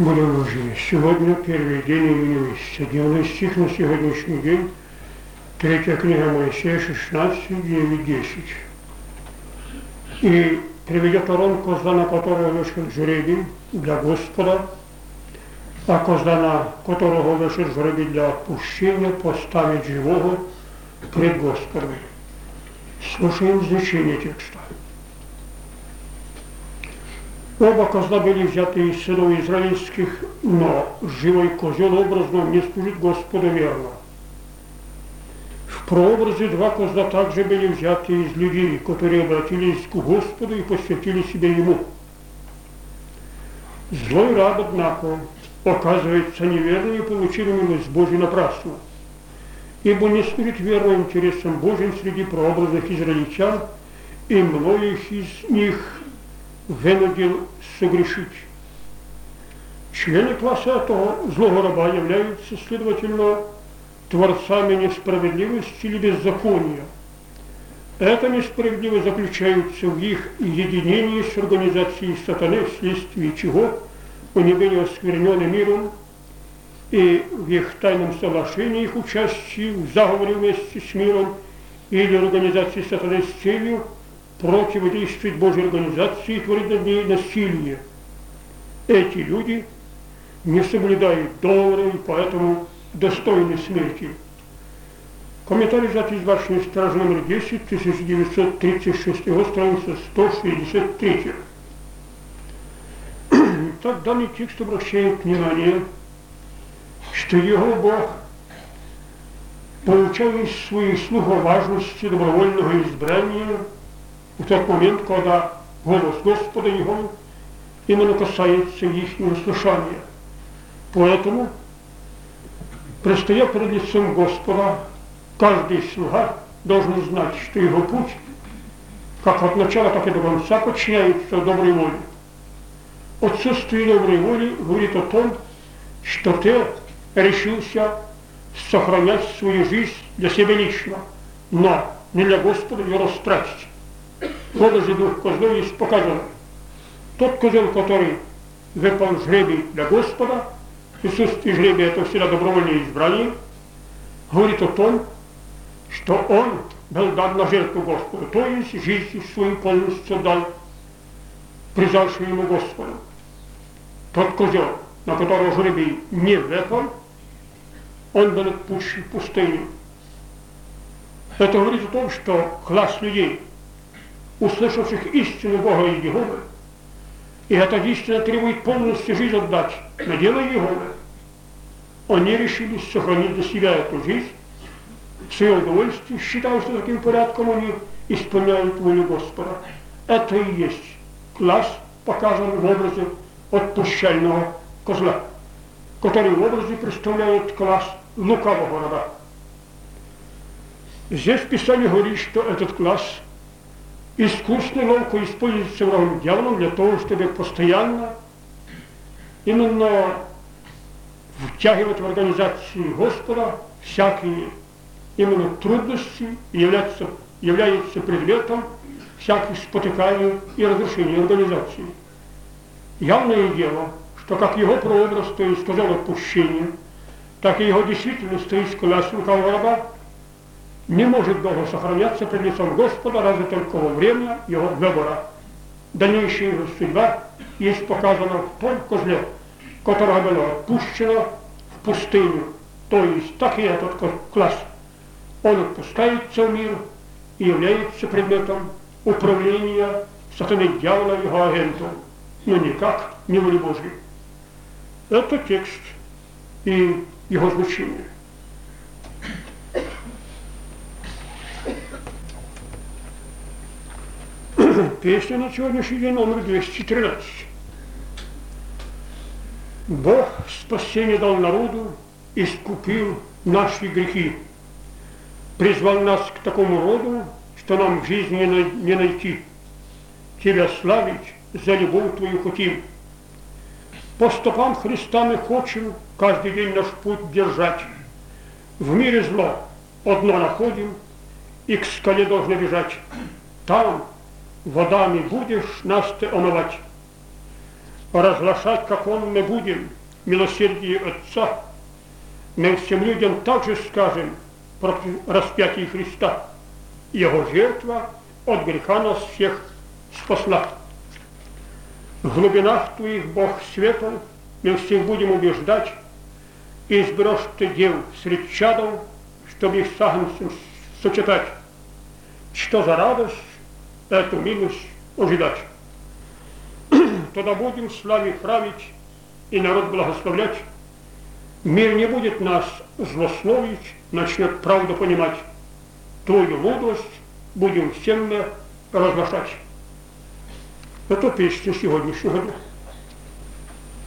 Будемо живі. Сьогодні перший день июня місяця. Дневний стих на сьогоднішній день. Третя книга Моисея, 16, 9, 10. И приведет он козла, на которого вышел жребий для Господа, а козла, на которого вышел жребий для отпущения, поставить живого пред Господом. Слушаем значение текста. Оба козла были взяты из сынов израильских, но живой козел образно не служит Господу верно. В прообразе два козла также были взяты из людей, которые обратились к Господу и посвятили себя Ему. Злой раб, однако, оказывается неверным и получил милость Божию напрасно, ибо не служит верно интересам Божьим среди прообразных израильтян, и многих из них вынудил согрешить. Члены класса этого злого раба являются, следовательно, творцами несправедливости или беззакония. Эта несправедливость заключается в их единении с организацией сатаны, вследствие чего они были осквернены миром, и в их тайном соглашении их участии в заговоре вместе с миром или организации сатаны с целью противодействовать Божьей организации и творить над ней насилие. Эти люди не соблюдают доллары и поэтому достойны смерти. Комментарий взят из вашей стражи номер 10, 1936 год, страница 163. Так данный текст обращает внимание, что его Бог, получая из своих слуг о важности добровольного избрания, в тот момент, когда голос Господа Его именно касается их слушания. Поэтому, предстоя перед лицом Господа, каждый слуга должен знать, что его путь, как от начала, так и до конца, подчиняется доброй воле. Отсутствие доброй воли говорит о том, что ты решился сохранять свою жизнь для себя лично, но не для Господа ее растратить. Продажи двух козлов есть показано. Тот козел, который выпал жребий для Господа, присутствие жребия это всегда добровольное избрание, говорит о том, что он был дан на жертву Господу, то есть жизнь свою полностью дал прижавшему ему Господу. Тот козел, на которого жребий не выпал, он был отпущен в пустыню. Это говорит о том, что класс людей – услышавших истину Бога и Иеговы, и эта истина требует полностью жизнь отдать на дело Иеговы, они решились сохранить для себя эту жизнь, свое удовольствие, считая, что таким порядком они исполняют волю Господа. Это и есть класс, показан в образе отпущального козла, который в образе представляет класс лукавого раба. Здесь Писание говорит, что этот класс искусно ловко используется врагом дьяволом для того, чтобы постоянно именно втягивать в организацию Господа всякие именно трудности и являться, является предметом всяких спотыканий и разрушений организации. Явное дело, что как его прообраз, то есть сказал отпущение, так и его действительность, то есть лукавого раба, не может долго сохраняться пред лицом Господа, разве только во время его выбора. Дальнейшая его судьба есть показана в том козле, которого было отпущено в пустыню. То есть так и этот класс. Он отпускается в мир и является предметом управления сатаны дьявола его агентом, но никак не воли Божьей. Это текст и его звучание. Песня на сегодняшний день номер 213. Бог спасение дал народу, искупил наши грехи. Призвал нас к такому роду, что нам в жизни не найти. Тебя славить, за любовь Твою хотим. По стопам Христа мы хотим каждый день наш путь держать. В мире зло одно находим, и к скале должны бежать. Там водами будешь нас ты омывать. разглашать, как Он мы будем, милосердие Отца, мы всем людям также скажем про распятие Христа. Его жертва от греха нас всех спасла. В глубинах Твоих, Бог света, мы всех будем убеждать, и изберешь Ты дел среди чадов, чтобы их сагнцем сочетать. Что за радость эту милость ожидать. Тогда будем славить править и народ благословлять. Мир не будет нас злословить, начнет правду понимать. Твою мудрость будем всем разглашать. Это песня сегодняшнего дня.